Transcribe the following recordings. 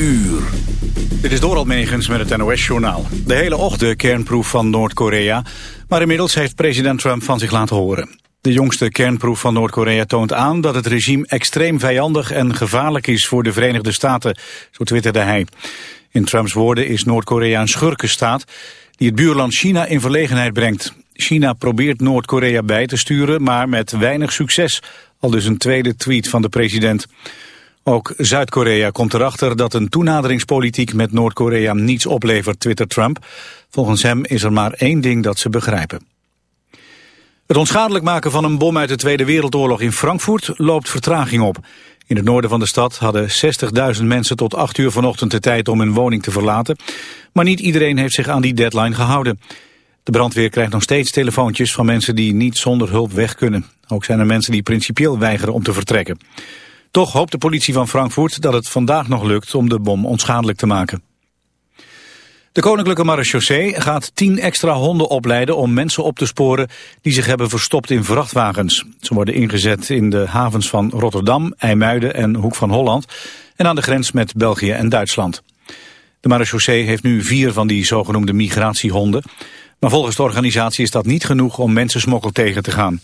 uur. Dit is Doral Megens met het NOS-journaal. De hele ochtend kernproef van Noord-Korea... maar inmiddels heeft president Trump van zich laten horen. De jongste kernproef van Noord-Korea toont aan... dat het regime extreem vijandig en gevaarlijk is voor de Verenigde Staten, zo twitterde hij. In Trumps woorden is Noord-Korea een schurkenstaat... die het buurland China in verlegenheid brengt. China probeert Noord-Korea bij te sturen, maar met weinig succes... al dus een tweede tweet van de president... Ook Zuid-Korea komt erachter dat een toenaderingspolitiek met Noord-Korea niets oplevert, twittert Trump. Volgens hem is er maar één ding dat ze begrijpen. Het onschadelijk maken van een bom uit de Tweede Wereldoorlog in Frankfurt loopt vertraging op. In het noorden van de stad hadden 60.000 mensen tot 8 uur vanochtend de tijd om hun woning te verlaten. Maar niet iedereen heeft zich aan die deadline gehouden. De brandweer krijgt nog steeds telefoontjes van mensen die niet zonder hulp weg kunnen. Ook zijn er mensen die principieel weigeren om te vertrekken. Toch hoopt de politie van Frankfurt dat het vandaag nog lukt om de bom onschadelijk te maken. De Koninklijke Marechaussee gaat tien extra honden opleiden om mensen op te sporen die zich hebben verstopt in vrachtwagens. Ze worden ingezet in de havens van Rotterdam, IJmuiden en Hoek van Holland en aan de grens met België en Duitsland. De marechaussee heeft nu vier van die zogenoemde migratiehonden, maar volgens de organisatie is dat niet genoeg om mensensmokkel tegen te gaan.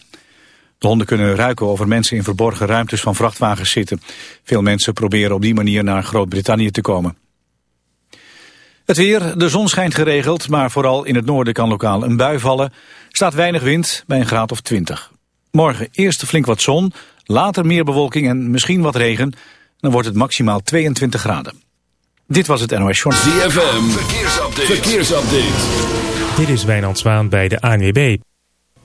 De honden kunnen ruiken over mensen in verborgen ruimtes van vrachtwagens zitten. Veel mensen proberen op die manier naar Groot-Brittannië te komen. Het weer, de zon schijnt geregeld, maar vooral in het noorden kan lokaal een bui vallen. Staat weinig wind bij een graad of 20. Morgen eerst flink wat zon, later meer bewolking en misschien wat regen. Dan wordt het maximaal 22 graden. Dit was het NOS Journal. ZFM, verkeersupdate. verkeersupdate. Dit is Wijnand Zwaan bij de ANWB.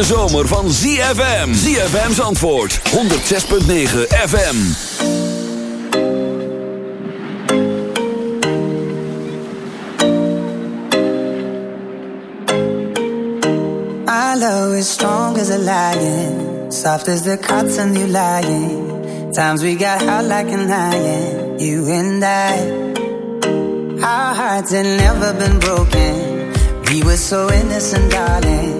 Hete zomer van ZFM. ZFM's antwoord, 106.9 FM. My love is strong as a lion, soft as the cotton you lying. Times we got hot like an iron, you and I. Our hearts had never been broken. We were so innocent, darling.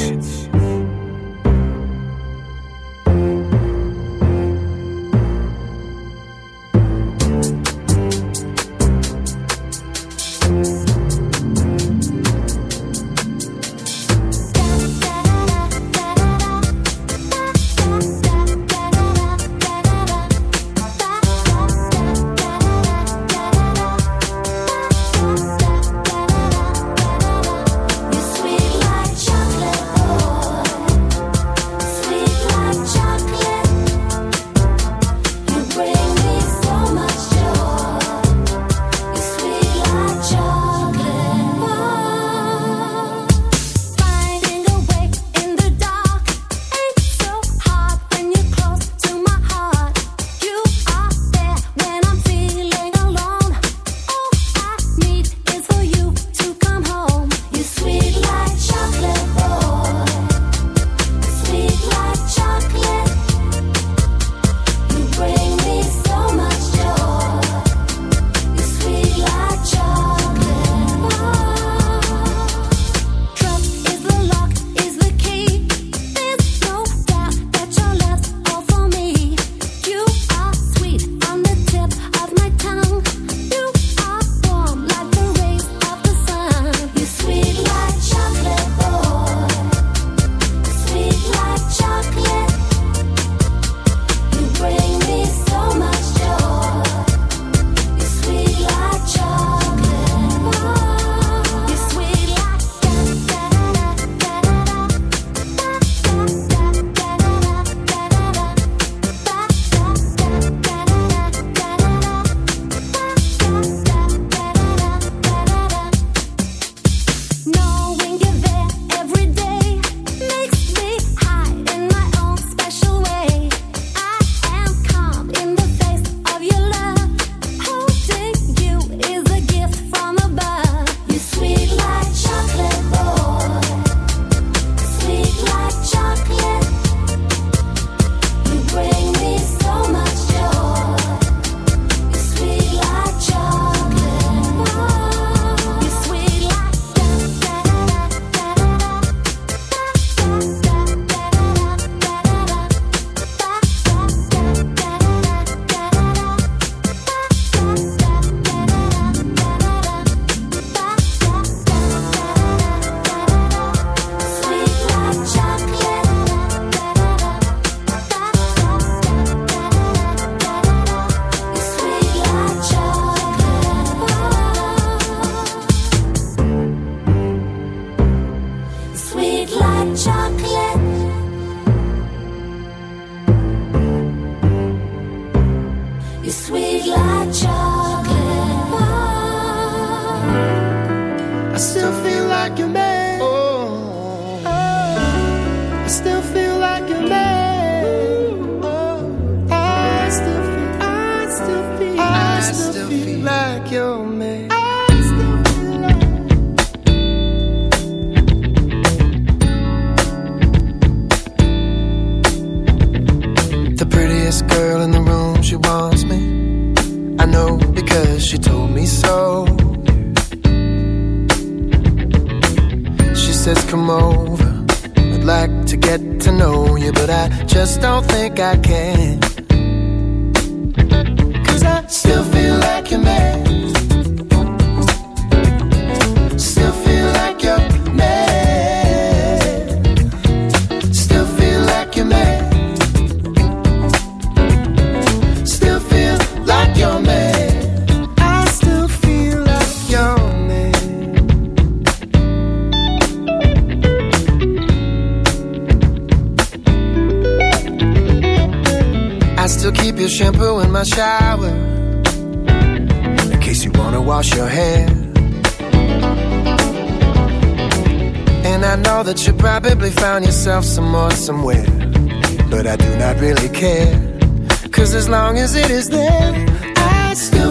as long as it is there, I still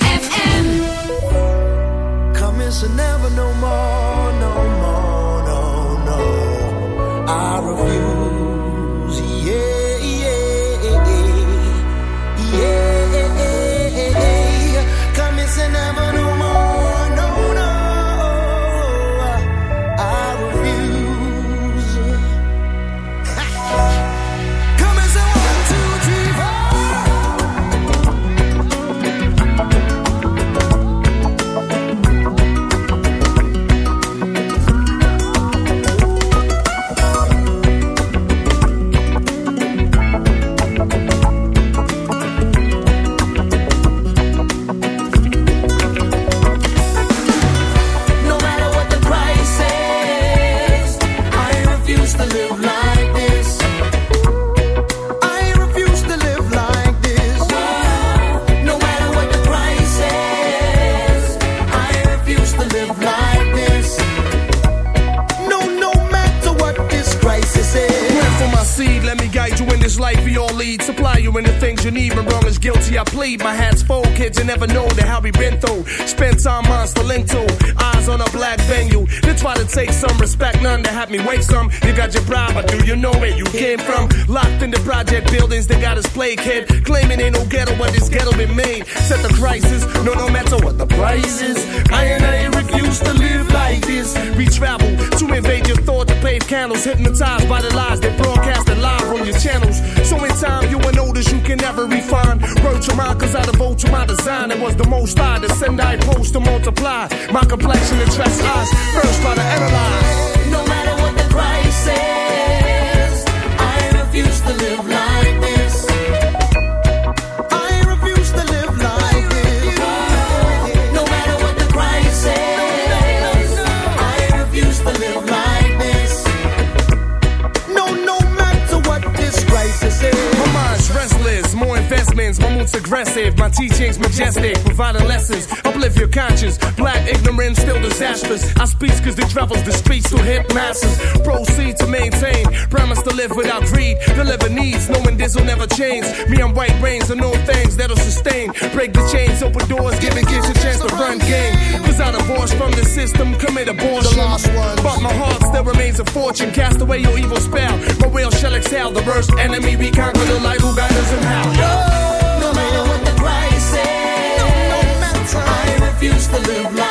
This will. Me, I'm white brains, I know things that'll sustain. Break the chains, open doors, giving kids a chance to run game. Cause I divorced from the system, commit abortion. But my heart still remains a fortune. Cast away your evil spell. My will shall excel. The worst enemy we conquer the light who guides us in how. No matter what the price is, I refuse to live like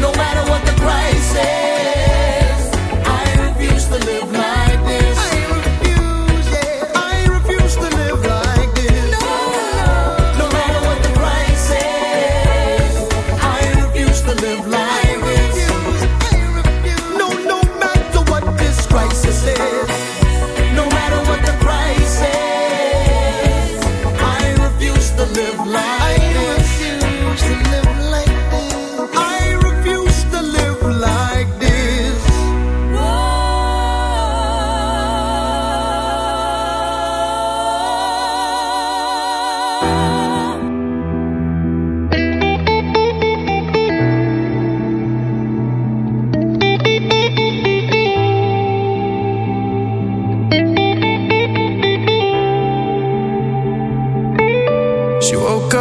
No matter what the price is, I refuse to live like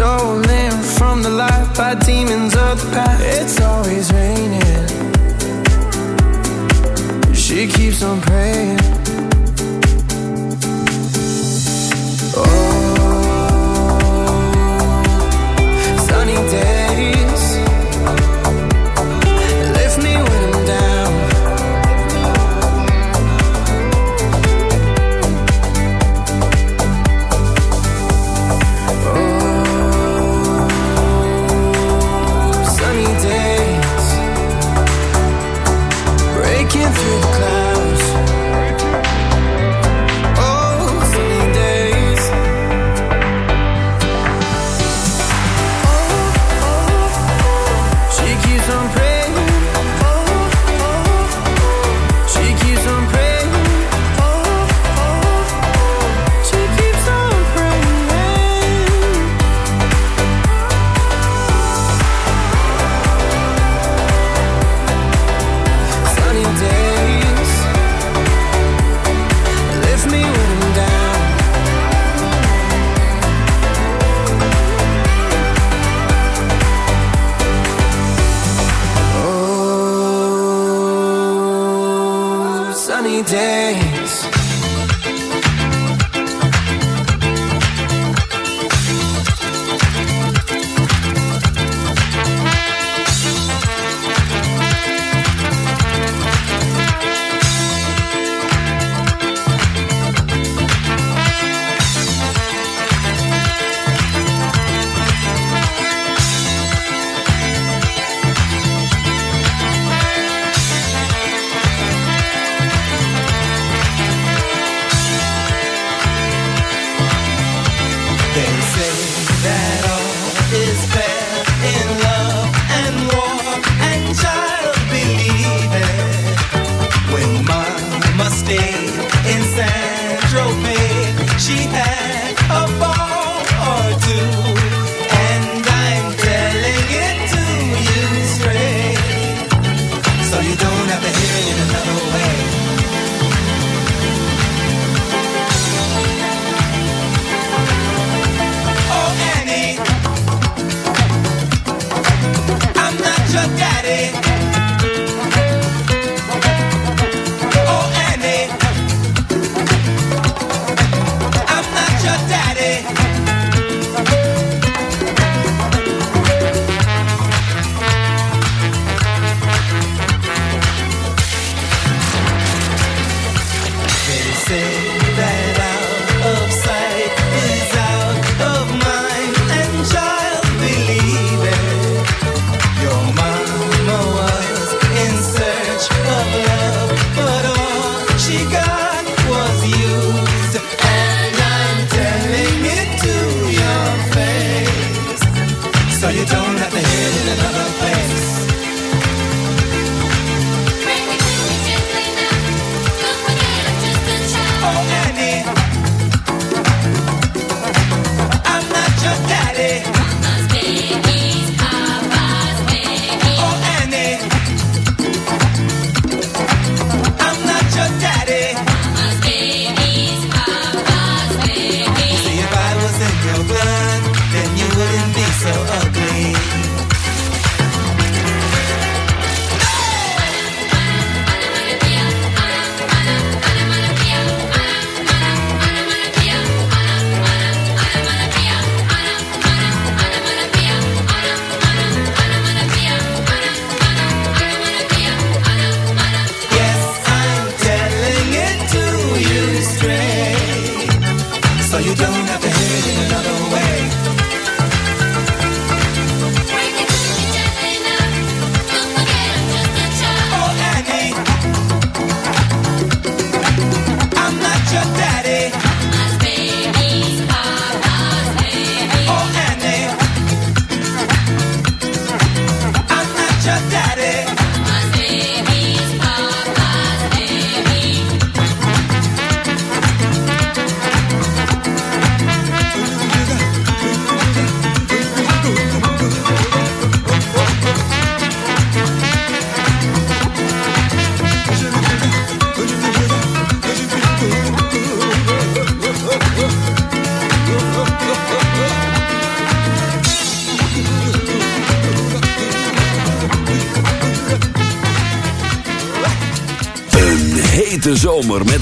stolen from the light by demons of the past. It's always raining. She keeps on praying.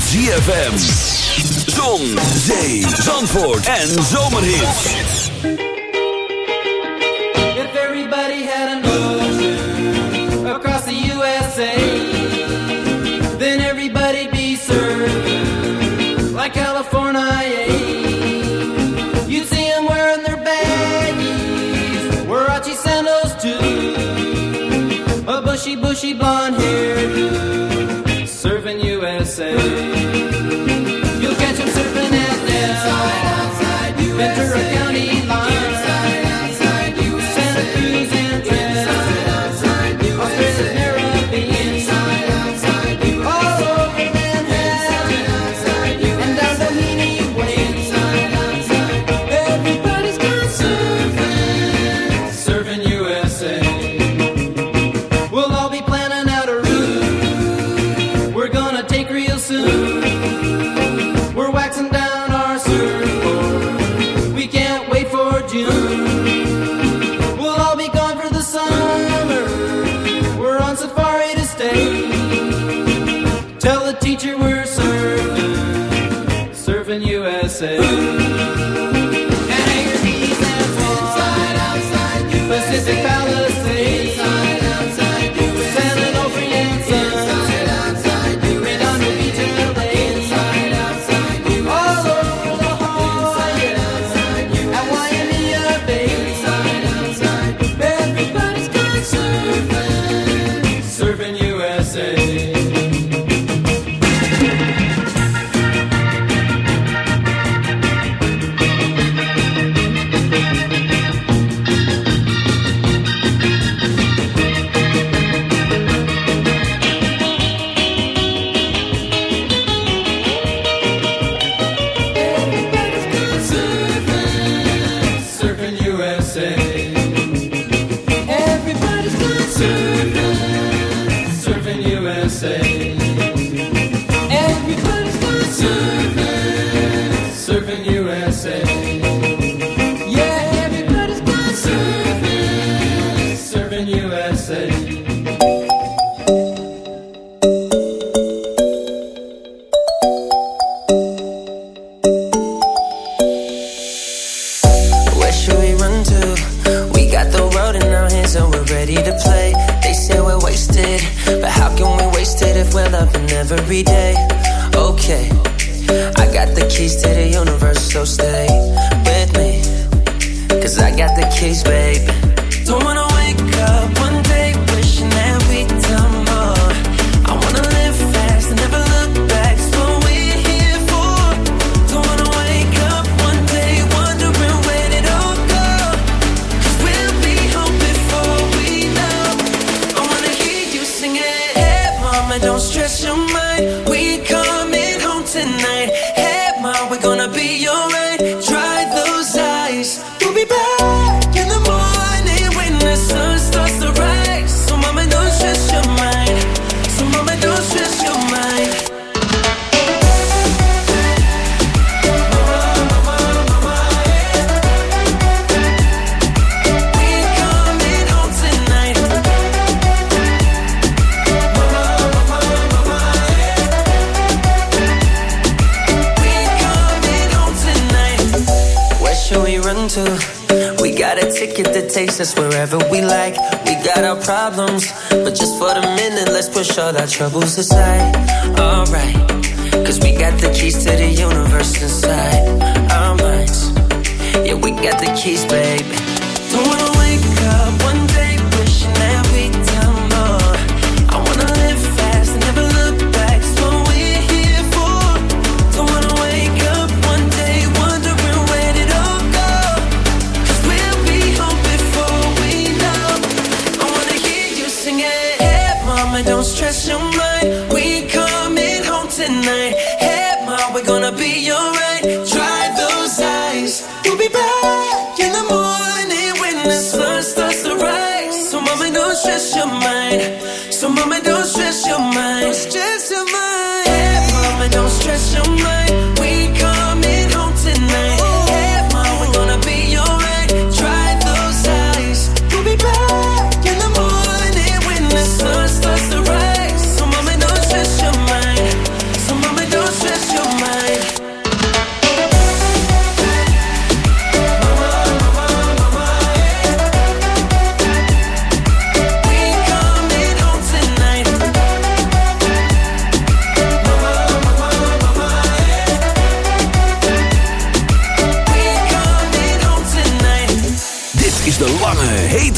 ZFM. Zon, zee, zandvoort en zomerhits. If everybody had an ocean across the USA, then everybody'd be served like California. You'd see them wearing their baggies, Warachi sandals too, a bushy, bushy blonde hairdo, serving USA.